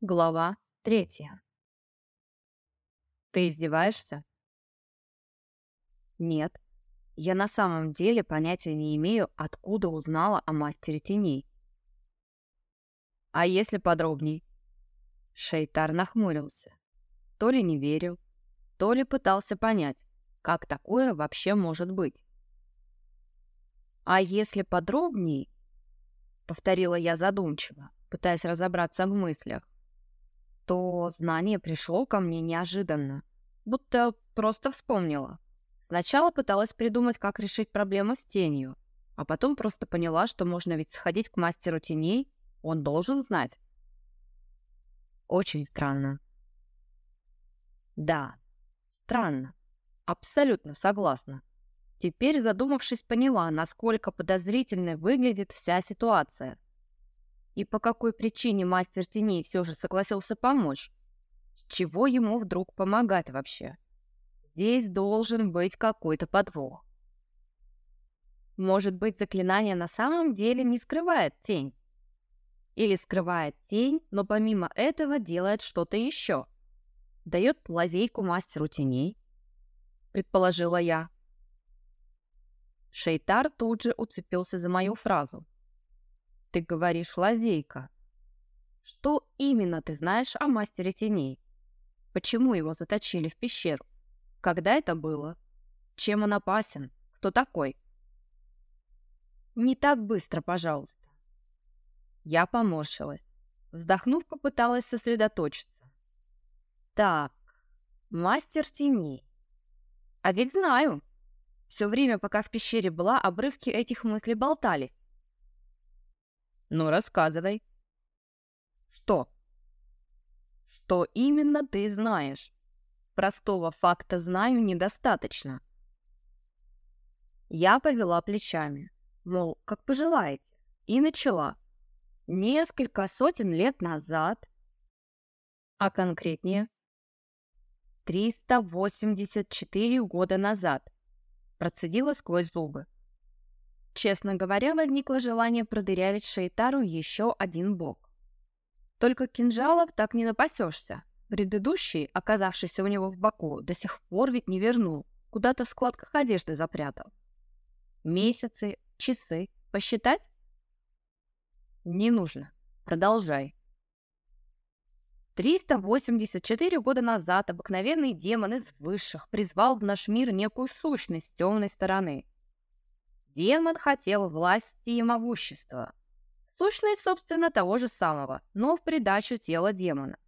Глава третья. Ты издеваешься? Нет. Я на самом деле понятия не имею, откуда узнала о мастере теней. А если подробней? Шейтар нахмурился. То ли не верил, то ли пытался понять, как такое вообще может быть. А если подробней, повторила я задумчиво, пытаясь разобраться в мыслях, то знание пришло ко мне неожиданно, будто просто вспомнила. Сначала пыталась придумать, как решить проблему с тенью, а потом просто поняла, что можно ведь сходить к мастеру теней, он должен знать. Очень странно. Да, странно. Абсолютно согласна. Теперь, задумавшись, поняла, насколько подозрительной выглядит вся ситуация. И по какой причине мастер теней все же согласился помочь? С чего ему вдруг помогать вообще? Здесь должен быть какой-то подвох. Может быть, заклинание на самом деле не скрывает тень? Или скрывает тень, но помимо этого делает что-то еще? Дает лазейку мастеру теней? Предположила я. Шейтар тут же уцепился за мою фразу. Ты говоришь лазейка. Что именно ты знаешь о мастере теней? Почему его заточили в пещеру? Когда это было? Чем он опасен? Кто такой? Не так быстро, пожалуйста. Я поморщилась. Вздохнув, попыталась сосредоточиться. Так, мастер теней. А ведь знаю. Все время, пока в пещере была, обрывки этих мыслей болтались. Ну, рассказывай. Что? Что именно ты знаешь? Простого факта знаю недостаточно. Я повела плечами, мол, как пожелаете, и начала. Несколько сотен лет назад, а конкретнее, 384 года назад, процедила сквозь зубы. Честно говоря, возникло желание продырявить Шейтару еще один бок. Только кинжалов так не напасешься. Предыдущий, оказавшийся у него в боку, до сих пор ведь не вернул. Куда-то в складках одежды запрятал. Месяцы, часы. Посчитать? Не нужно. Продолжай. 384 года назад обыкновенный демон из высших призвал в наш мир некую сущность темной стороны – Демон хотел власти и могущества. Сущность, собственно, того же самого, но в придачу тела демона.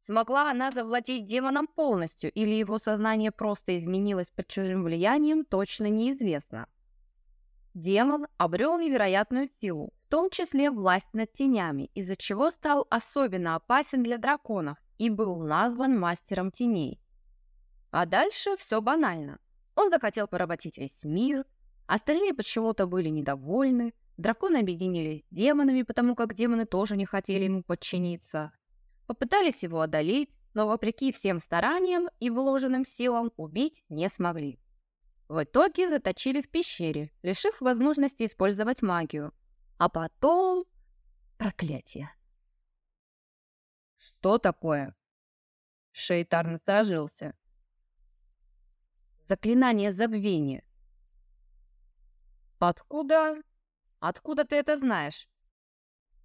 Смогла она завладеть демоном полностью, или его сознание просто изменилось под чужим влиянием, точно неизвестно. Демон обрел невероятную силу, в том числе власть над тенями, из-за чего стал особенно опасен для драконов и был назван мастером теней. А дальше все банально. Он захотел поработить весь мир, Остальные почему-то были недовольны. Драконы объединились с демонами, потому как демоны тоже не хотели ему подчиниться. Попытались его одолеть, но вопреки всем стараниям и вложенным силам убить не смогли. В итоге заточили в пещере, лишив возможности использовать магию. А потом... Проклятие. «Что такое?» Шейтар насторожился. «Заклинание забвения. «Откуда? Откуда ты это знаешь?»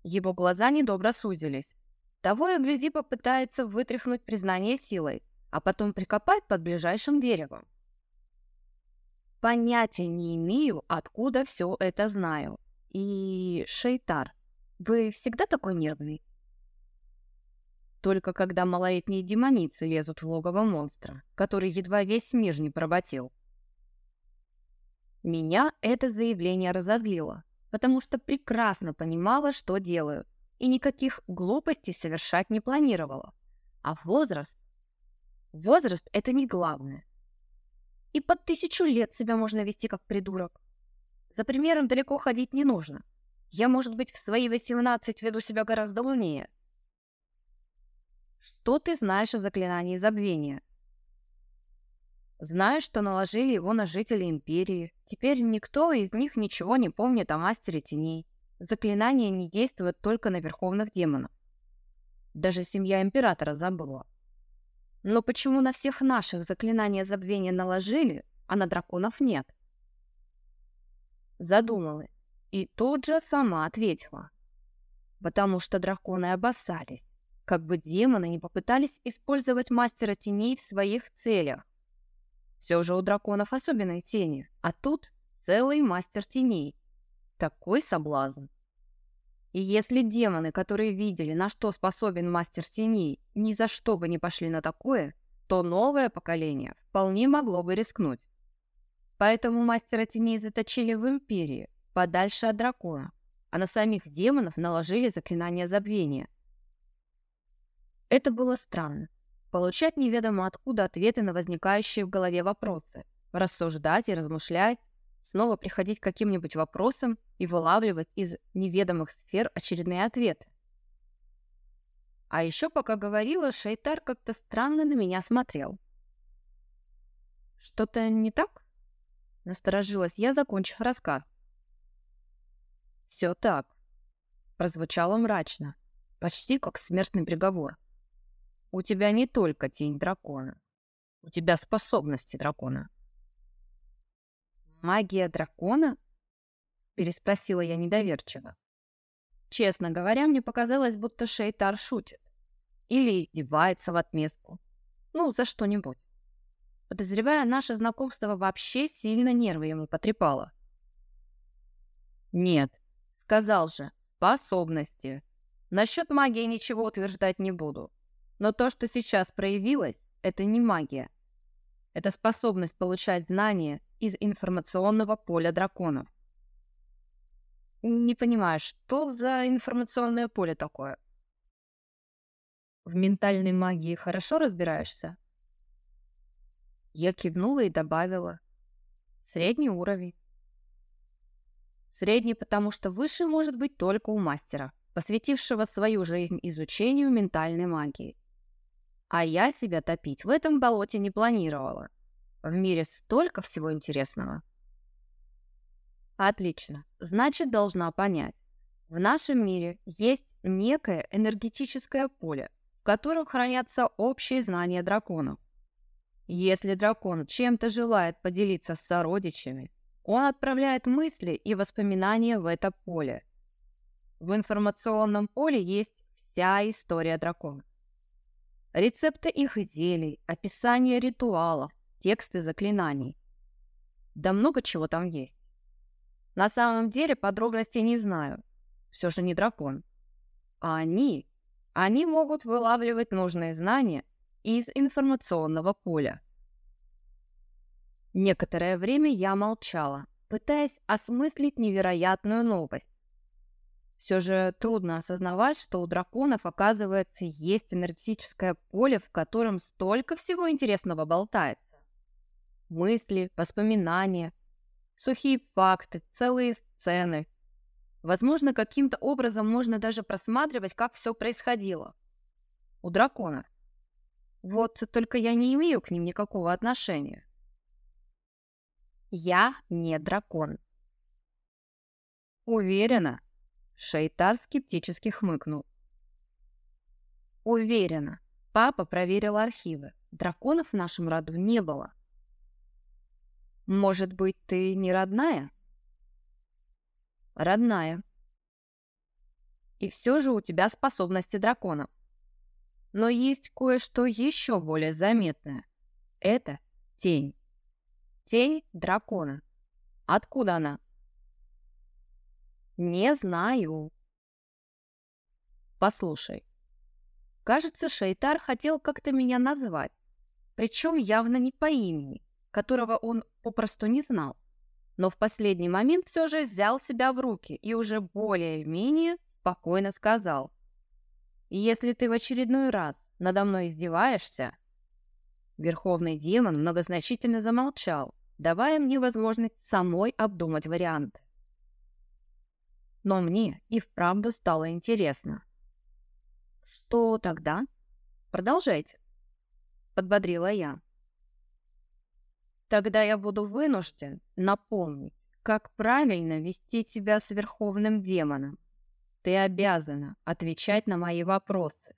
Его глаза недобро сузились. Того и гляди попытается вытряхнуть признание силой, а потом прикопать под ближайшим деревом. Понятия не имею, откуда все это знаю. И, Шейтар, вы всегда такой нервный? Только когда малолетние демоницы лезут в логово монстра, который едва весь мир не проботил. Меня это заявление разозлило, потому что прекрасно понимала, что делаю, и никаких глупостей совершать не планировала. А возраст? Возраст — это не главное. И под тысячу лет себя можно вести как придурок. За примером далеко ходить не нужно. Я, может быть, в свои 18 веду себя гораздо умнее. Что ты знаешь о заклинании забвения? Знаю, что наложили его на жителей Империи. Теперь никто из них ничего не помнит о Мастере Теней. Заклинание не действует только на Верховных Демонов. Даже семья императора забыла. Но почему на всех наших заклинания забвения наложили, а на драконов нет? Задумалась и тут же сама ответила. Потому что драконы обоссались, как бы демоны не попытались использовать мастера теней в своих целях. Все же у драконов особенные тени, а тут целый мастер теней. Такой соблазн. И если демоны, которые видели, на что способен мастер теней, ни за что бы не пошли на такое, то новое поколение вполне могло бы рискнуть. Поэтому мастера теней заточили в Империи, подальше от дракона, а на самих демонов наложили заклинание забвения. Это было странно. Получать неведомо откуда ответы на возникающие в голове вопросы, рассуждать и размышлять, снова приходить к каким-нибудь вопросам и вылавливать из неведомых сфер очередные ответы. А еще, пока говорила, Шейтар как-то странно на меня смотрел. «Что-то не так?» — насторожилась я, закончив рассказ. «Все так», — прозвучало мрачно, почти как смертный приговор. «У тебя не только тень дракона, у тебя способности дракона». «Магия дракона?» — переспросила я недоверчиво. Честно говоря, мне показалось, будто Шейтар шутит. Или издевается в отместку. Ну, за что-нибудь. Подозревая, наше знакомство вообще сильно нервы ему потрепало. «Нет», — сказал же, — «способности. Насчет магии ничего утверждать не буду. Но то, что сейчас проявилось, это не магия. Это способность получать знания из информационного поля драконов. Не понимаю, что за информационное поле такое? В ментальной магии хорошо разбираешься? Я кивнула и добавила. Средний уровень. Средний, потому что выше может быть только у мастера, посвятившего свою жизнь изучению ментальной магии. А я себя топить в этом болоте не планировала. В мире столько всего интересного. Отлично. Значит, должна понять. В нашем мире есть некое энергетическое поле, в котором хранятся общие знания драконов. Если дракон чем-то желает поделиться с сородичами, он отправляет мысли и воспоминания в это поле. В информационном поле есть вся история дракона. Рецепты их изделий, описание ритуалов, тексты заклинаний. Да много чего там есть. На самом деле подробностей не знаю. Все же не дракон. А они, они могут вылавливать нужные знания из информационного поля. Некоторое время я молчала, пытаясь осмыслить невероятную новость. Все же трудно осознавать, что у драконов, оказывается, есть энергетическое поле, в котором столько всего интересного болтается мысли, воспоминания, сухие факты, целые сцены. Возможно, каким-то образом можно даже просматривать, как все происходило. У дракона. Вот только я не имею к ним никакого отношения. Я не дракон. Уверена. Шейтар скептически хмыкнул. Уверена. Папа проверил архивы. Драконов в нашем роду не было. Может быть, ты не родная? Родная. И все же у тебя способности дракона. Но есть кое-что еще более заметное. Это тень. Тень дракона. Откуда она? Не знаю. Послушай. Кажется, Шейтар хотел как-то меня назвать. Причем явно не по имени которого он попросту не знал. Но в последний момент все же взял себя в руки и уже более-менее спокойно сказал. «Если ты в очередной раз надо мной издеваешься...» Верховный демон многозначительно замолчал, давая мне возможность самой обдумать варианты. Но мне и вправду стало интересно. «Что тогда?» «Продолжайте», — подбодрила я. Тогда я буду вынужден напомнить, как правильно вести себя с Верховным Демоном. Ты обязана отвечать на мои вопросы.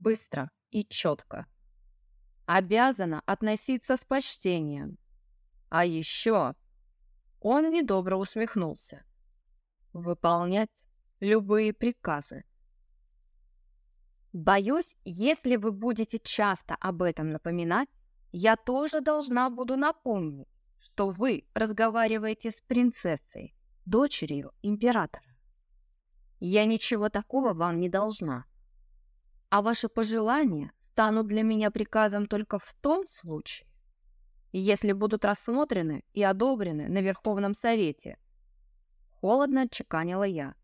быстро и четко. Обязана относиться с почтением. А еще он недобро усмехнулся. Выполнять любые приказы. Боюсь, если вы будете часто об этом напоминать, я тоже должна буду напомнить, что вы разговариваете с принцессой, дочерью императора. Я ничего такого вам не должна. А ваши пожелания станут для меня приказом только в том случае, если будут рассмотрены и одобрены на Верховном Совете. Холодно отчеканила я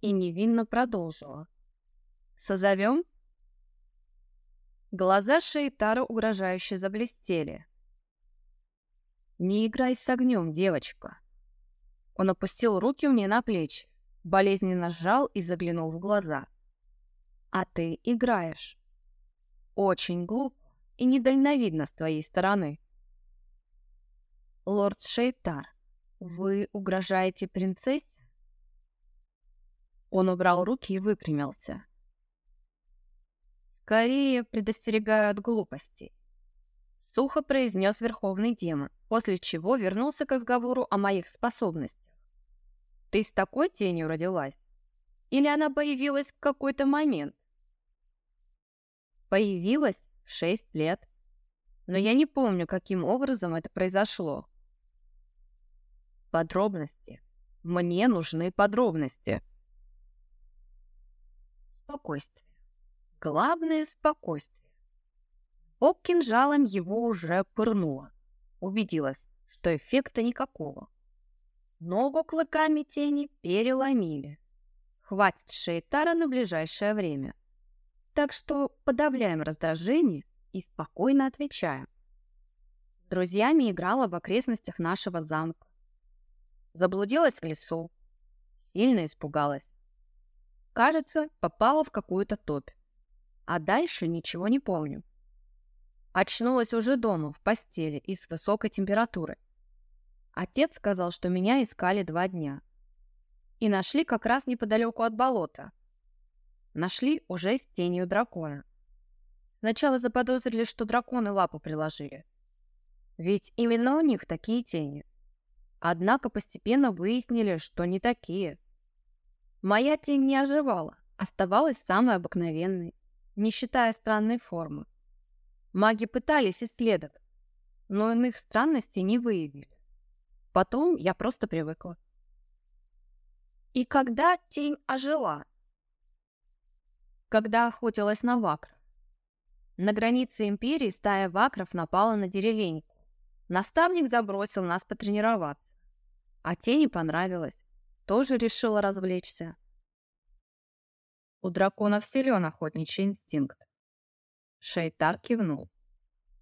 и невинно продолжила. Созовем? Глаза Шейтара угрожающе заблестели. «Не играй с огнем, девочка!» Он опустил руки мне на плечи, болезненно сжал и заглянул в глаза. «А ты играешь. Очень глупо и недальновидно с твоей стороны». «Лорд Шейтар, вы угрожаете принцессе?» Он убрал руки и выпрямился. «Скорее предостерегаю от глупостей», — сухо произнес Верховный Демон, после чего вернулся к разговору о моих способностях. «Ты с такой тенью родилась? Или она появилась в какой-то момент?» «Появилась в шесть лет, но я не помню, каким образом это произошло». «Подробности. Мне нужны подробности», спокойствие. Главное — спокойствие. Об кинжалом его уже пырнуло. Убедилась, что эффекта никакого. Ногу клыками тени переломили. Хватит шейтара на ближайшее время. Так что подавляем раздражение и спокойно отвечаем. С друзьями играла в окрестностях нашего замка. Заблудилась в лесу. Сильно испугалась. Кажется, попала в какую-то топь. А дальше ничего не помню. Очнулась уже дома, в постели и с высокой температурой. Отец сказал, что меня искали два дня. И нашли как раз неподалеку от болота. Нашли уже с тенью дракона. Сначала заподозрили, что драконы лапу приложили. Ведь именно у них такие тени. Однако постепенно выяснили, что не такие – Моя тень не оживала, оставалась самой обыкновенной, не считая странной формы. Маги пытались исследовать, но иных странностей не выявили. Потом я просто привыкла. И когда тень ожила? Когда охотилась на вакров. На границе империи стая вакров напала на деревеньку. Наставник забросил нас потренироваться. А тени понравилось тоже решила развлечься. У драконов силен охотничий инстинкт. Шейтар кивнул.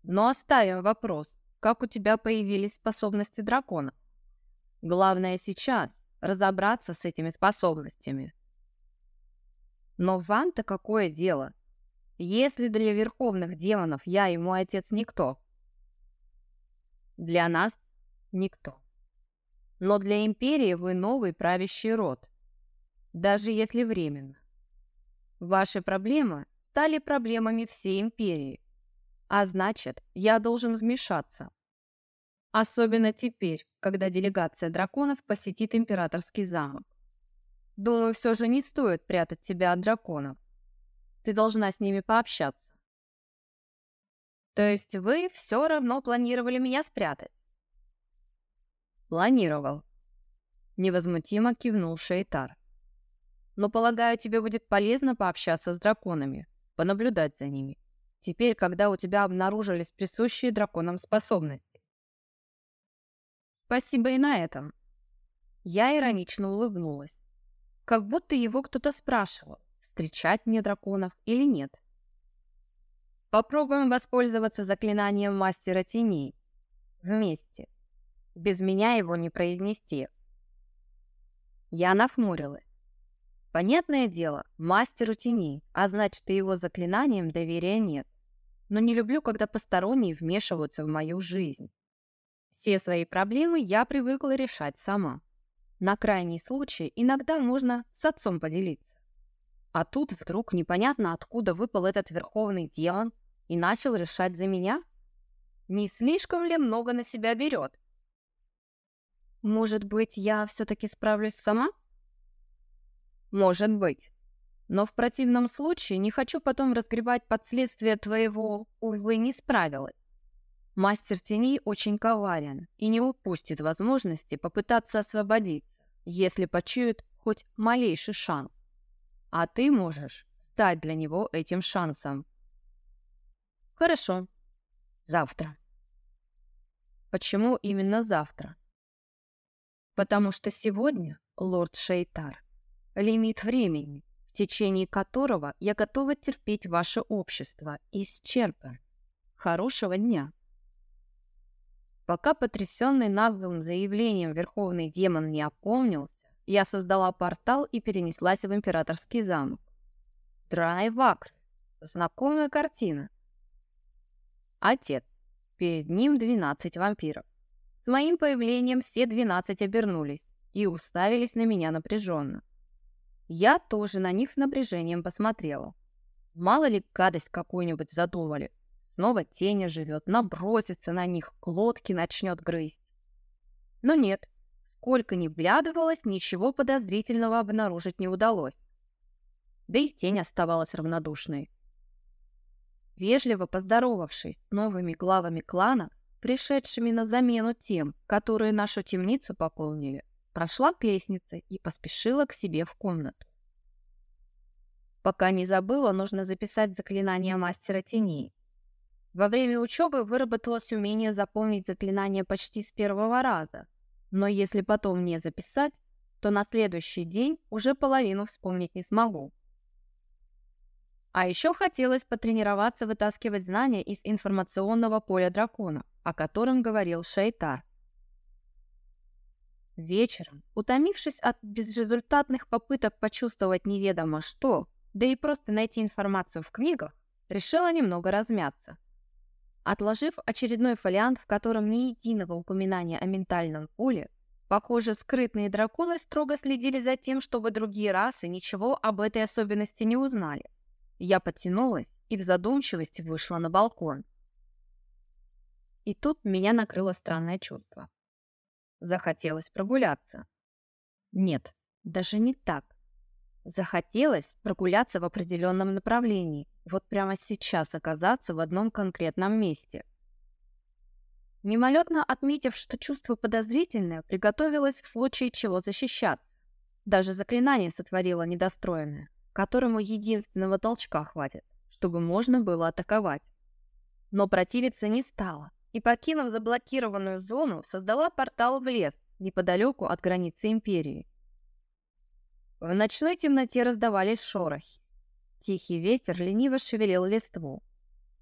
Но оставим вопрос, как у тебя появились способности дракона? Главное сейчас разобраться с этими способностями. Но вам-то какое дело? Если для верховных демонов я и мой отец никто, для нас никто. Но для империи вы новый правящий род, даже если временно. Ваши проблемы стали проблемами всей империи, а значит, я должен вмешаться. Особенно теперь, когда делегация драконов посетит императорский замок. Думаю, все же не стоит прятать тебя от драконов. Ты должна с ними пообщаться. То есть вы все равно планировали меня спрятать? Планировал. Невозмутимо кивнул Шейтар. Но, полагаю, тебе будет полезно пообщаться с драконами, понаблюдать за ними. Теперь, когда у тебя обнаружились присущие драконам способности. Спасибо и на этом. Я иронично улыбнулась. Как будто его кто-то спрашивал, встречать мне драконов или нет. Попробуем воспользоваться заклинанием мастера теней. Вместе. Без меня его не произнести. Я нахмурилась. Понятное дело, мастеру тени, а значит и его заклинаниям доверия нет. Но не люблю, когда посторонние вмешиваются в мою жизнь. Все свои проблемы я привыкла решать сама. На крайний случай иногда можно с отцом поделиться. А тут вдруг непонятно откуда выпал этот верховный демон и начал решать за меня? Не слишком ли много на себя берет? Может быть, я все-таки справлюсь сама? Может быть. Но в противном случае не хочу потом разгребать последствия твоего «увы, не справилась». Мастер теней очень коварен и не упустит возможности попытаться освободиться, если почует хоть малейший шанс. А ты можешь стать для него этим шансом. Хорошо. Завтра. Почему именно завтра? Потому что сегодня, лорд Шейтар, лимит времени, в течение которого я готова терпеть ваше общество, исчерпан. Хорошего дня. Пока потрясенный наглым заявлением верховный демон не опомнился, я создала портал и перенеслась в императорский замок. Драный Вакр. Знакомая картина. Отец. Перед ним двенадцать вампиров. С моим появлением все двенадцать обернулись и уставились на меня напряженно. Я тоже на них с напряжением посмотрела. Мало ли гадость какую-нибудь задумали. Снова тень живет, набросится на них, глотки начнет грызть. Но нет, сколько ни вглядывалась, ничего подозрительного обнаружить не удалось. Да и тень оставалась равнодушной. Вежливо поздоровавшись с новыми главами клана, пришедшими на замену тем, которые нашу темницу пополнили, прошла к лестнице и поспешила к себе в комнату. Пока не забыла, нужно записать заклинание мастера теней. Во время учебы выработалось умение запомнить заклинание почти с первого раза, но если потом не записать, то на следующий день уже половину вспомнить не смогу. А еще хотелось потренироваться вытаскивать знания из информационного поля дракона, о котором говорил Шейтар. Вечером, утомившись от безрезультатных попыток почувствовать неведомо что, да и просто найти информацию в книгах, решила немного размяться. Отложив очередной фолиант, в котором ни единого упоминания о ментальном поле, похоже, скрытные драконы строго следили за тем, чтобы другие расы ничего об этой особенности не узнали. Я подтянулась и в задумчивости вышла на балкон. И тут меня накрыло странное чувство. Захотелось прогуляться. Нет, даже не так. Захотелось прогуляться в определенном направлении, вот прямо сейчас оказаться в одном конкретном месте. Мимолетно отметив, что чувство подозрительное, приготовилась в случае чего защищаться. Даже заклинание сотворила недостроенное, которому единственного толчка хватит, чтобы можно было атаковать. Но противиться не стала, и, покинув заблокированную зону, создала портал в лес неподалеку от границы империи. В ночной темноте раздавались шорохи. Тихий ветер лениво шевелил листву.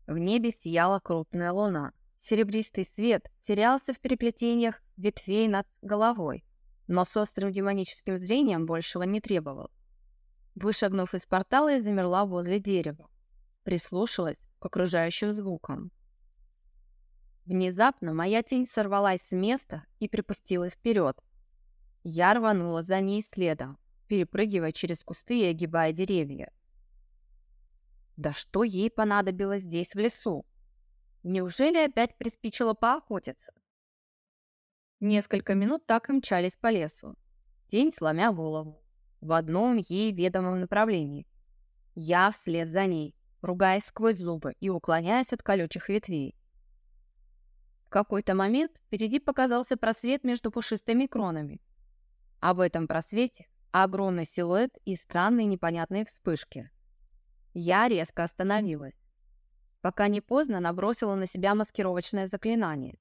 В небе сияла крупная луна. Серебристый свет терялся в переплетениях ветвей над головой, но с острым демоническим зрением большего не требовал. Вышагнув из портала, я замерла возле дерева. Прислушалась к окружающим звукам. Внезапно моя тень сорвалась с места и припустилась вперед. Я рванула за ней следом, перепрыгивая через кусты и огибая деревья. Да что ей понадобилось здесь, в лесу? Неужели опять приспичило поохотиться? Несколько минут так и мчались по лесу. Тень сломя голову. В одном ей ведомом направлении. Я вслед за ней, ругаясь сквозь зубы и уклоняясь от колючих ветвей. В какой-то момент впереди показался просвет между пушистыми кронами. А в этом просвете огромный силуэт и странные непонятные вспышки. Я резко остановилась. Пока не поздно набросила на себя маскировочное заклинание.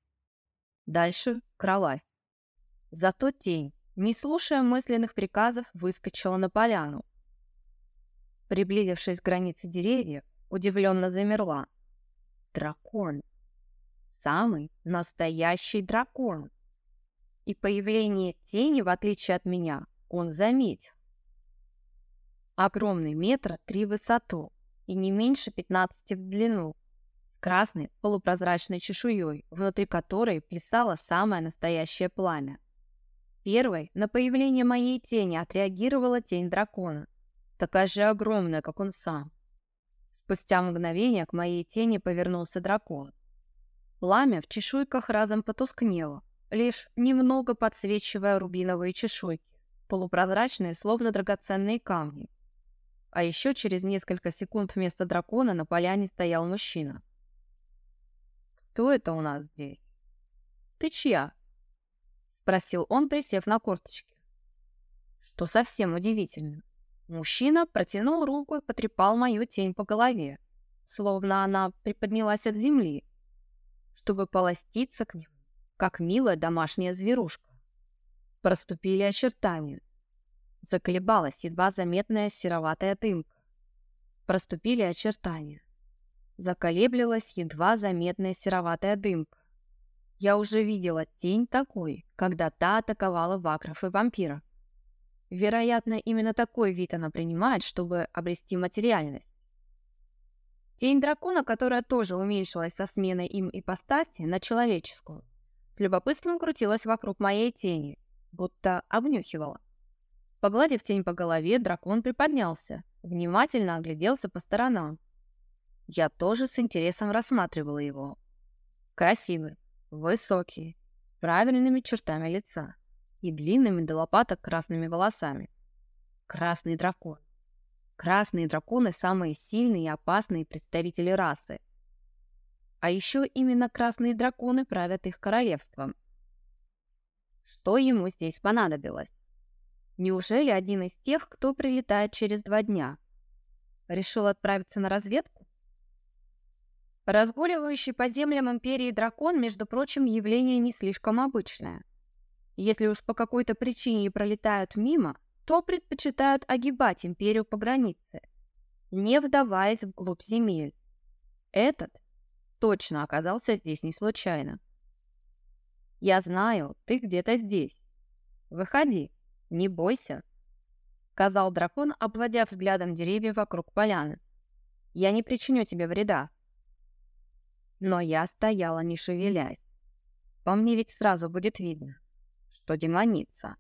Дальше кралась. Зато тень, не слушая мысленных приказов, выскочила на поляну. Приблизившись к границе деревьев, удивленно замерла. Дракон самый настоящий дракон. И появление тени, в отличие от меня, он заметил. Огромный метра три в высоту и не меньше 15 в длину, с красной полупрозрачной чешуей, внутри которой плясало самое настоящее пламя. Первой на появление моей тени отреагировала тень дракона. такая же огромная, как он сам. Спустя мгновение к моей тени повернулся дракон. Пламя в чешуйках разом потускнело, лишь немного подсвечивая рубиновые чешуйки, полупрозрачные, словно драгоценные камни. А еще через несколько секунд вместо дракона на поляне стоял мужчина. «Кто это у нас здесь?» «Ты чья?» — спросил он, присев на корточки. Что совсем удивительно. Мужчина протянул руку и потрепал мою тень по голове, словно она приподнялась от земли, чтобы полоститься к нему, как милая домашняя зверушка. Проступили очертания. Заколебалась едва заметная сероватая дымка. Проступили очертания. Заколеблилась едва заметная сероватая дымка. Я уже видела тень такой, когда та атаковала вакров и вампира. Вероятно, именно такой вид она принимает, чтобы обрести материальность. Тень дракона, которая тоже уменьшилась со сменой им ипостаси на человеческую, с любопытством крутилась вокруг моей тени, будто обнюхивала. Погладив тень по голове, дракон приподнялся, внимательно огляделся по сторонам. Я тоже с интересом рассматривала его. Красивый, высокий, с правильными чертами лица и длинными до лопаток красными волосами. Красный дракон. Красные драконы – самые сильные и опасные представители расы. А еще именно красные драконы правят их королевством. Что ему здесь понадобилось? Неужели один из тех, кто прилетает через два дня? Решил отправиться на разведку? Разгуливающий по землям Империи дракон, между прочим, явление не слишком обычное – если уж по какой-то причине пролетают мимо, то предпочитают огибать империю по границе, не вдаваясь вглубь земель. Этот точно оказался здесь не случайно. «Я знаю, ты где-то здесь. Выходи, не бойся», — сказал дракон, обводя взглядом деревья вокруг поляны. «Я не причиню тебе вреда». Но я стояла, не шевелясь. По мне ведь сразу будет видно что демоница.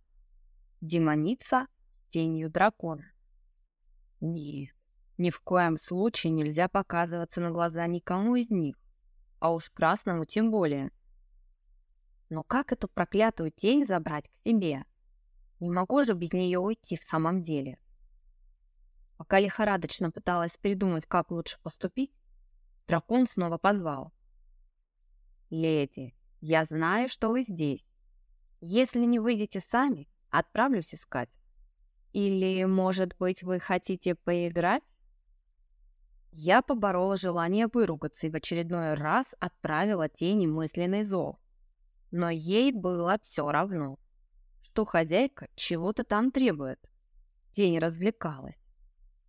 Демоница тенью дракона. Нет, ни в коем случае нельзя показываться на глаза никому из них, а уж красному тем более. Но как эту проклятую тень забрать к себе? Не могу же без нее уйти в самом деле. Пока лихорадочно пыталась придумать, как лучше поступить, дракон снова позвал. «Леди, я знаю, что вы здесь. Если не выйдете сами, отправлюсь искать. Или, может быть, вы хотите поиграть? Я поборола желание выругаться и в очередной раз отправила тени мысленный зов. Но ей было все равно, что хозяйка чего-то там требует. Тень развлекалась.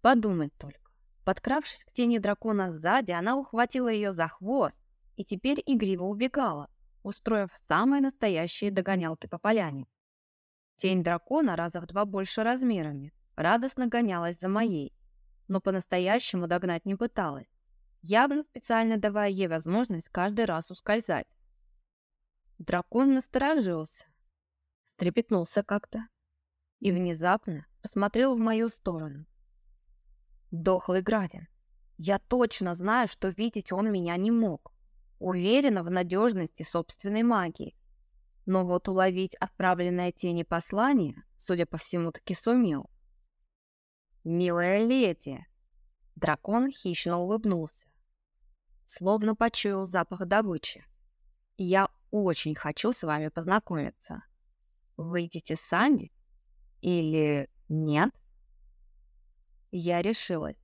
Подумать только. Подкравшись к тени дракона сзади, она ухватила ее за хвост и теперь игриво убегала устроив самые настоящие догонялки по поляне. Тень дракона раза в два больше размерами, радостно гонялась за моей, но по-настоящему догнать не пыталась, явно специально давая ей возможность каждый раз ускользать. Дракон насторожился, стрепетнулся как-то и внезапно посмотрел в мою сторону. Дохлый Гравин. Я точно знаю, что видеть он меня не мог уверена в надежности собственной магии. Но вот уловить отправленное тени послание, судя по всему, таки сумел. «Милая леди!» Дракон хищно улыбнулся, словно почуял запах добычи. «Я очень хочу с вами познакомиться. Выйдете сами или нет?» Я решилась.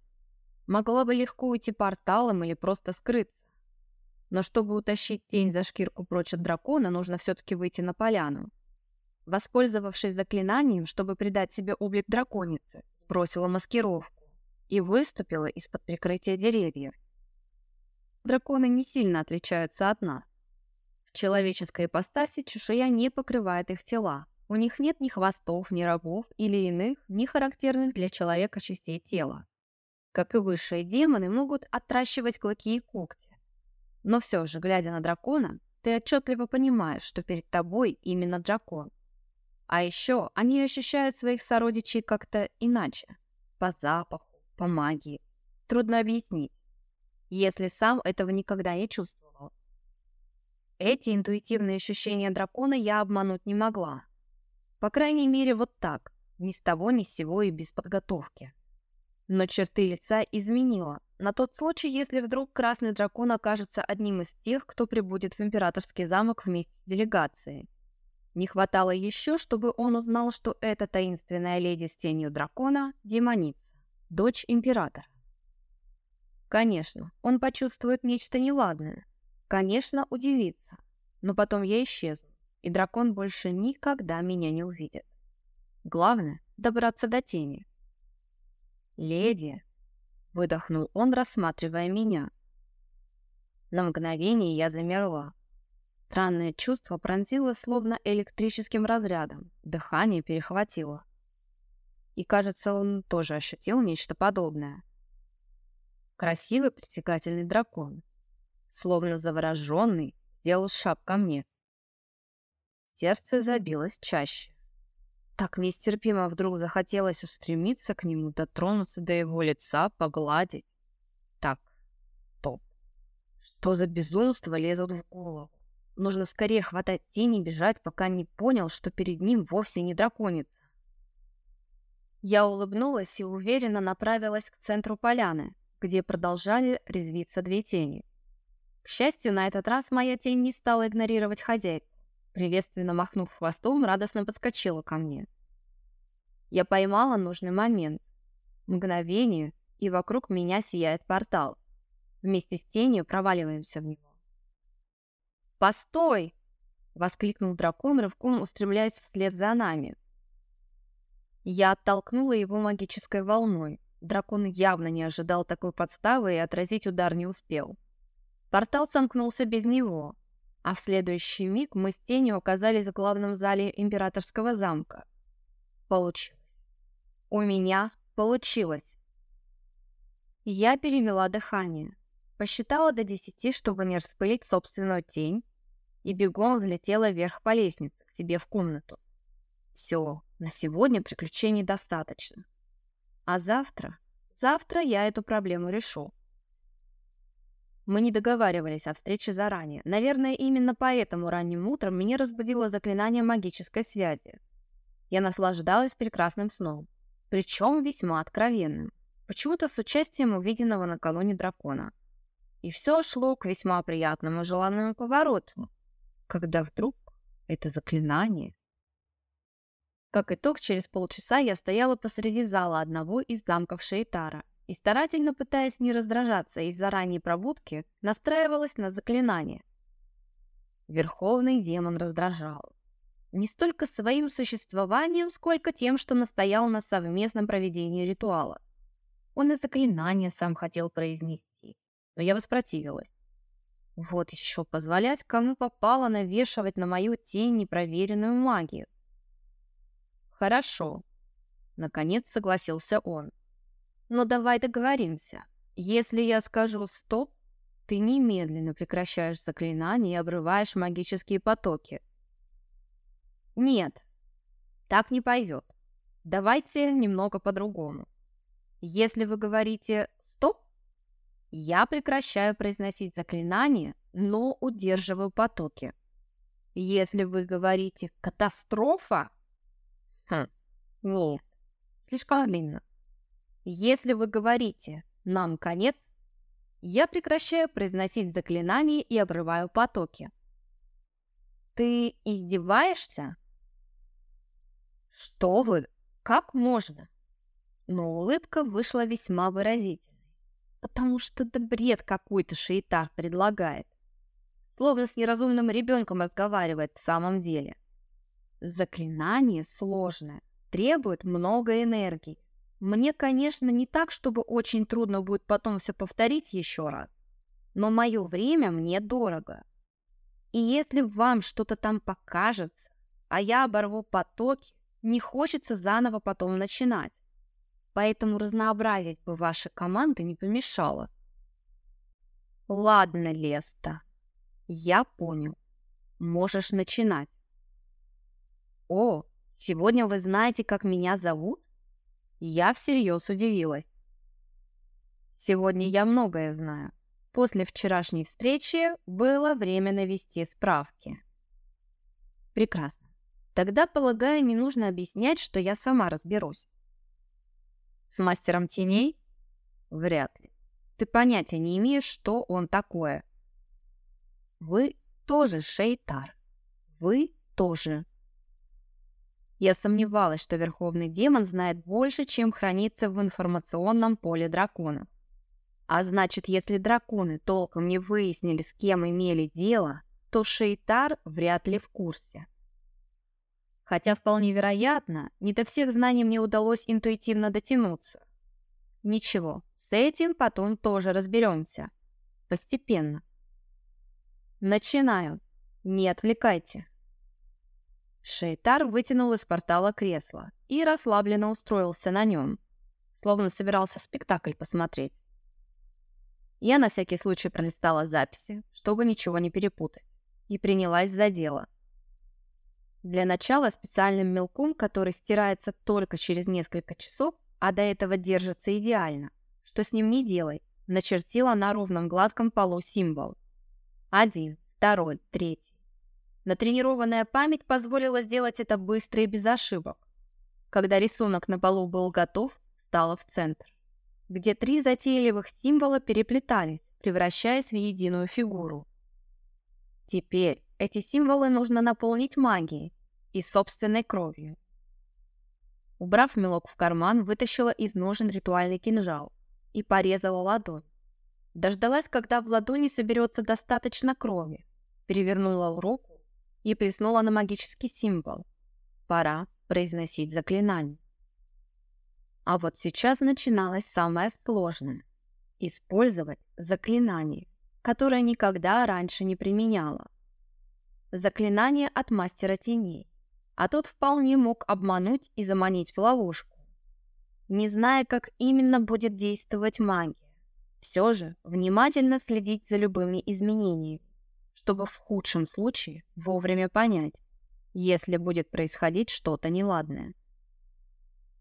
Могла бы легко уйти порталом или просто скрыться. Но чтобы утащить тень за шкирку прочь от дракона, нужно все-таки выйти на поляну. Воспользовавшись заклинанием, чтобы придать себе облик драконицы, сбросила маскировку и выступила из-под прикрытия деревьев. Драконы не сильно отличаются от нас. В человеческой ипостаси чешуя не покрывает их тела. У них нет ни хвостов, ни рогов или иных, не характерных для человека частей тела. Как и высшие демоны, могут отращивать клыки и когти. Но все же, глядя на дракона, ты отчетливо понимаешь, что перед тобой именно дракон. А еще они ощущают своих сородичей как-то иначе, по запаху, по магии. Трудно объяснить, если сам этого никогда не чувствовал. Эти интуитивные ощущения дракона я обмануть не могла. По крайней мере, вот так, ни с того ни с сего и без подготовки. Но черты лица изменила, на тот случай, если вдруг красный дракон окажется одним из тех, кто прибудет в императорский замок вместе с делегацией. Не хватало еще, чтобы он узнал, что эта таинственная леди с тенью дракона – демоница, дочь императора. Конечно, он почувствует нечто неладное. Конечно, удивится. Но потом я исчезну, и дракон больше никогда меня не увидит. Главное – добраться до тени. «Леди!» – выдохнул он, рассматривая меня. На мгновение я замерла. Странное чувство пронзило словно электрическим разрядом, дыхание перехватило. И, кажется, он тоже ощутил нечто подобное. Красивый притекательный дракон, словно завороженный, сделал шаг ко мне. Сердце забилось чаще. Так нестерпимо вдруг захотелось устремиться к нему, дотронуться до его лица, погладить. Так, стоп. Что за безумство лезут в голову? Нужно скорее хватать тени и бежать, пока не понял, что перед ним вовсе не драконица. Я улыбнулась и уверенно направилась к центру поляны, где продолжали резвиться две тени. К счастью, на этот раз моя тень не стала игнорировать хозяйку приветственно махнув хвостом, радостно подскочила ко мне. Я поймала нужный момент. Мгновение, и вокруг меня сияет портал. Вместе с тенью проваливаемся в него. «Постой!» — воскликнул дракон, рывком устремляясь вслед за нами. Я оттолкнула его магической волной. Дракон явно не ожидал такой подставы и отразить удар не успел. Портал сомкнулся без него, а в следующий миг мы с тенью оказались в главном зале императорского замка. Получилось. У меня получилось. Я перевела дыхание, посчитала до десяти, чтобы не распылить собственную тень, и бегом взлетела вверх по лестнице к себе в комнату. Все, на сегодня приключений достаточно. А завтра, завтра я эту проблему решу. Мы не договаривались о встрече заранее. Наверное, именно поэтому ранним утром меня разбудило заклинание магической связи. Я наслаждалась прекрасным сном, причем весьма откровенным, почему-то с участием увиденного накануне дракона. И все шло к весьма приятному желанному повороту, когда вдруг это заклинание... Как итог, через полчаса я стояла посреди зала одного из замков Шейтара и, старательно пытаясь не раздражаться из-за ранней пробудки, настраивалась на заклинание. Верховный демон раздражал. Не столько своим существованием, сколько тем, что настоял на совместном проведении ритуала. Он и заклинание сам хотел произнести, но я воспротивилась. Вот еще позволять кому попало навешивать на мою тень непроверенную магию. Хорошо, наконец согласился он. Но давай договоримся. Если я скажу «стоп», ты немедленно прекращаешь заклинание и обрываешь магические потоки. Нет, так не пойдет. Давайте немного по-другому. Если вы говорите «стоп», я прекращаю произносить заклинание, но удерживаю потоки. Если вы говорите «катастрофа», хм, нет, слишком длинно. Если вы говорите «нам конец», я прекращаю произносить заклинания и обрываю потоки. Ты издеваешься? Что вы? Как можно? Но улыбка вышла весьма выразительной, потому что это бред какой-то шейтар предлагает. Словно с неразумным ребенком разговаривает в самом деле. Заклинание сложное, требует много энергии. Мне, конечно, не так, чтобы очень трудно будет потом все повторить еще раз, но мое время мне дорого. И если вам что-то там покажется, а я оборву потоки, не хочется заново потом начинать. Поэтому разнообразить бы ваши команды не помешало. Ладно, Леста, я понял. Можешь начинать. О, сегодня вы знаете, как меня зовут? Я всерьез удивилась. Сегодня я многое знаю. После вчерашней встречи было время навести справки. Прекрасно. Тогда, полагаю, не нужно объяснять, что я сама разберусь. С мастером теней? Вряд ли. Ты понятия не имеешь, что он такое. Вы тоже Шейтар. Вы тоже. Я сомневалась, что Верховный Демон знает больше, чем хранится в информационном поле драконов. А значит, если драконы толком не выяснили, с кем имели дело, то Шейтар вряд ли в курсе. Хотя вполне вероятно, не до всех знаний мне удалось интуитивно дотянуться. Ничего, с этим потом тоже разберемся. Постепенно. Начинаю. Не отвлекайте. Шейтар вытянул из портала кресло и расслабленно устроился на нем, словно собирался спектакль посмотреть. Я на всякий случай пролистала записи, чтобы ничего не перепутать, и принялась за дело. Для начала специальным мелком, который стирается только через несколько часов, а до этого держится идеально, что с ним не делай, начертила на ровном гладком полу символ. Один, второй, третий. Натренированная память позволила сделать это быстро и без ошибок. Когда рисунок на полу был готов, стала в центр, где три затейливых символа переплетались, превращаясь в единую фигуру. Теперь эти символы нужно наполнить магией и собственной кровью. Убрав мелок в карман, вытащила из ножен ритуальный кинжал и порезала ладонь. Дождалась, когда в ладони соберется достаточно крови, перевернула руку и плеснула на магический символ. Пора произносить заклинание. А вот сейчас начиналось самое сложное – использовать заклинание, которое никогда раньше не применяла. Заклинание от мастера теней, а тот вполне мог обмануть и заманить в ловушку. Не зная, как именно будет действовать магия, все же внимательно следить за любыми изменениями, чтобы в худшем случае вовремя понять, если будет происходить что-то неладное.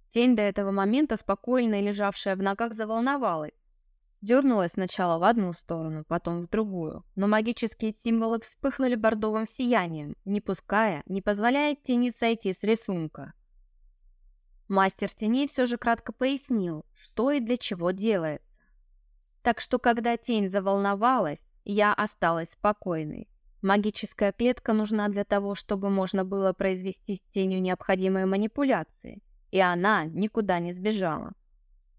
Тень до этого момента, спокойно лежавшая в ногах, заволновалась. Дернулась сначала в одну сторону, потом в другую, но магические символы вспыхнули бордовым сиянием, не пуская, не позволяя тени сойти с рисунка. Мастер теней все же кратко пояснил, что и для чего делается. Так что, когда тень заволновалась, я осталась спокойной. Магическая клетка нужна для того, чтобы можно было произвести с тенью необходимые манипуляции, и она никуда не сбежала.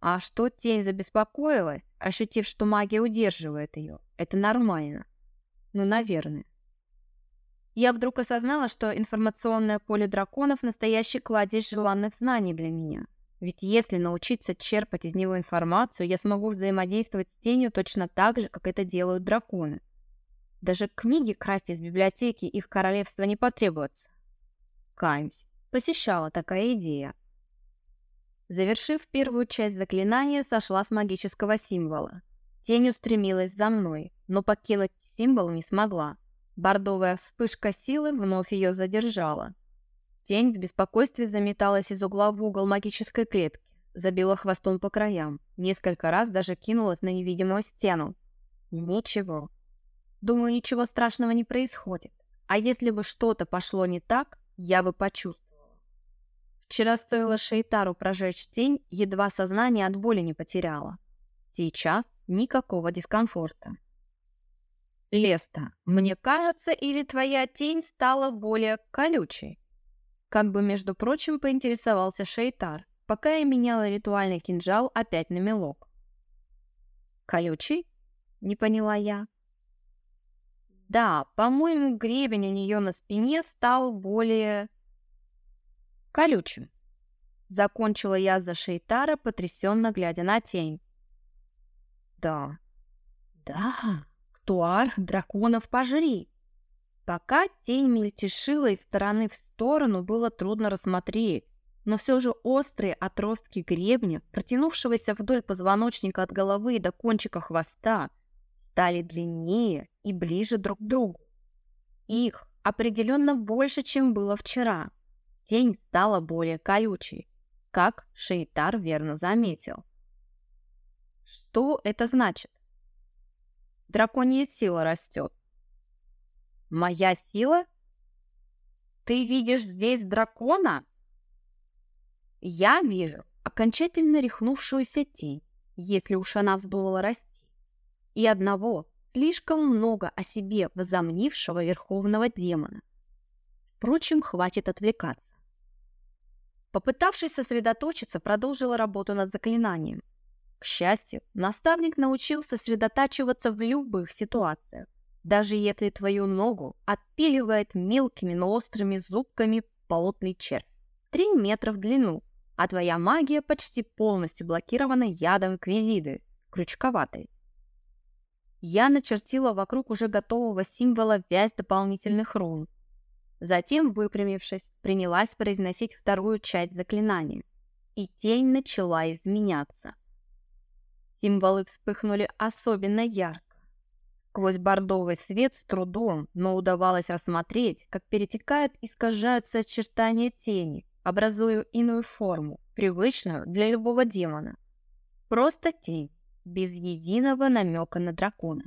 А что тень забеспокоилась, ощутив, что магия удерживает ее, это нормально. Ну, наверное. Я вдруг осознала, что информационное поле драконов – настоящий кладезь желанных знаний для меня. Ведь если научиться черпать из него информацию, я смогу взаимодействовать с тенью точно так же, как это делают драконы. Даже книги красть из библиотеки их королевства не потребуется. Каюсь, посещала такая идея. Завершив первую часть заклинания, сошла с магического символа. Тень устремилась за мной, но покинуть символ не смогла. Бордовая вспышка силы вновь ее задержала. Тень в беспокойстве заметалась из угла в угол магической клетки, забила хвостом по краям, несколько раз даже кинулась на невидимую стену. Ничего. Думаю, ничего страшного не происходит. А если бы что-то пошло не так, я бы почувствовала. Вчера стоило Шейтару прожечь тень, едва сознание от боли не потеряла. Сейчас никакого дискомфорта. Леста, мне кажется, или твоя тень стала более колючей? Как бы, между прочим, поинтересовался Шейтар, пока я меняла ритуальный кинжал опять на мелок. «Колючий?» — не поняла я. «Да, по-моему, гребень у нее на спине стал более колючим. Закончила я за Шейтара, потрясенно глядя на тень. Да, да, Ктуар, драконов пожри. Пока тень мельтешила из стороны в сторону, было трудно рассмотреть, но все же острые отростки гребня, протянувшегося вдоль позвоночника от головы до кончика хвоста, стали длиннее и ближе друг к другу. Их определенно больше, чем было вчера. Тень стала более колючей. как Шейтар верно заметил. Что это значит? Драконья сила растет. Моя сила? Ты видишь здесь дракона? Я вижу окончательно рехнувшуюся тень, если уж она вздумала расти, и одного слишком много о себе возомнившего верховного демона. Впрочем, хватит отвлекаться. Попытавшись сосредоточиться, продолжила работу над заклинанием. К счастью, наставник научился сосредотачиваться в любых ситуациях, даже если твою ногу отпиливает мелкими, но острыми зубками полотный червь, 3 метра в длину, а твоя магия почти полностью блокирована ядом квизиды, крючковатой. Я начертила вокруг уже готового символа вязь дополнительных рун, Затем, выпрямившись, принялась произносить вторую часть заклинания, и тень начала изменяться. Символы вспыхнули особенно ярко. Сквозь бордовый свет с трудом, но удавалось рассмотреть, как перетекают и искажаются очертания тени, образуя иную форму, привычную для любого демона. Просто тень, без единого намека на дракона.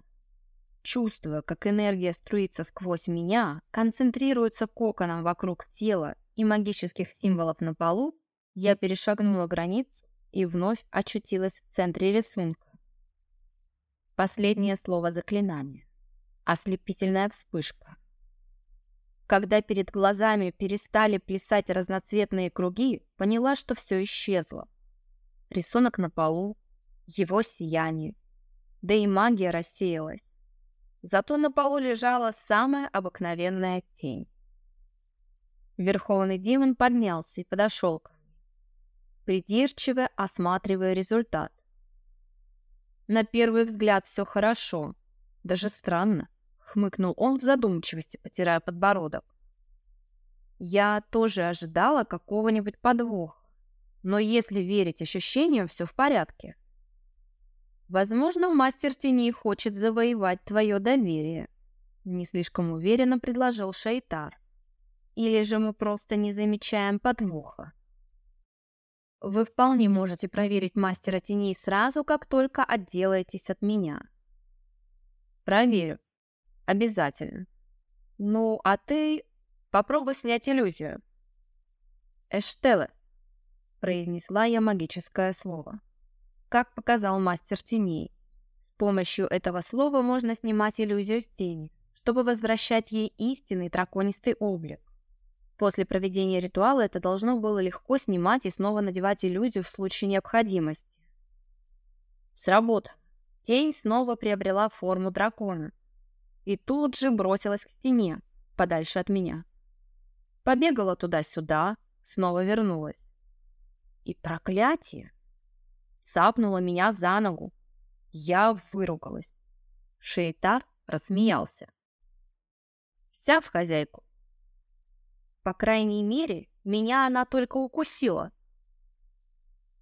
Чувствуя, как энергия струится сквозь меня, концентрируется коконом вокруг тела и магических символов на полу, я перешагнула границу и вновь очутилась в центре рисунка. Последнее слово заклинания. Ослепительная вспышка. Когда перед глазами перестали плясать разноцветные круги, поняла, что все исчезло. Рисунок на полу, его сияние, да и магия рассеялась. Зато на полу лежала самая обыкновенная тень. Верховный демон поднялся и подошел ко мне, придирчиво осматривая результат. На первый взгляд все хорошо, даже странно, хмыкнул он в задумчивости, потирая подбородок. Я тоже ожидала какого-нибудь подвоха, но если верить ощущениям, все в порядке. Возможно, мастер теней хочет завоевать твое доверие. Не слишком уверенно предложил Шейтар. Или же мы просто не замечаем подвоха. Вы вполне можете проверить мастера теней сразу, как только отделаетесь от меня. Проверю. Обязательно. Ну, а ты попробуй снять иллюзию. Эштелес, произнесла я магическое слово как показал мастер теней. С помощью этого слова можно снимать иллюзию с тени, чтобы возвращать ей истинный драконистый облик. После проведения ритуала это должно было легко снимать и снова надевать иллюзию в случае необходимости. Сработало. Тень снова приобрела форму дракона. И тут же бросилась к стене, подальше от меня. Побегала туда-сюда, снова вернулась. И проклятие! цапнула меня за ногу. Я выругалась. Шейтар рассмеялся. Вся в хозяйку. По крайней мере, меня она только укусила.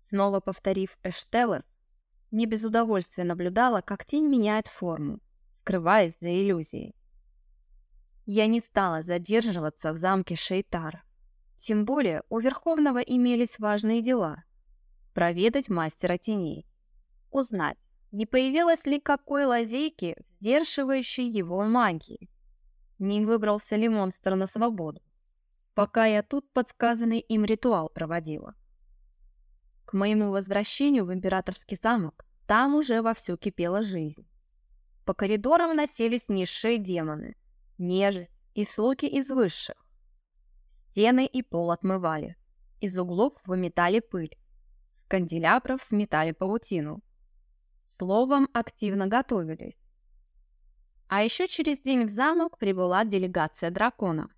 Снова повторив Эштелес, не без удовольствия наблюдала, как тень меняет форму, скрываясь за иллюзией. Я не стала задерживаться в замке Шейтар. Тем более у Верховного имелись важные дела проведать мастера теней, узнать, не появилось ли какой лазейки, сдерживающей его магии. Не выбрался ли монстр на свободу, пока я тут подсказанный им ритуал проводила. К моему возвращению в императорский замок там уже вовсю кипела жизнь. По коридорам носились низшие демоны, нежить и слуги из высших. Стены и пол отмывали, из углов выметали пыль, канделябров сметали паутину. Словом, активно готовились. А еще через день в замок прибыла делегация драконов.